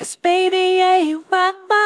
Cause baby, yeah, you are my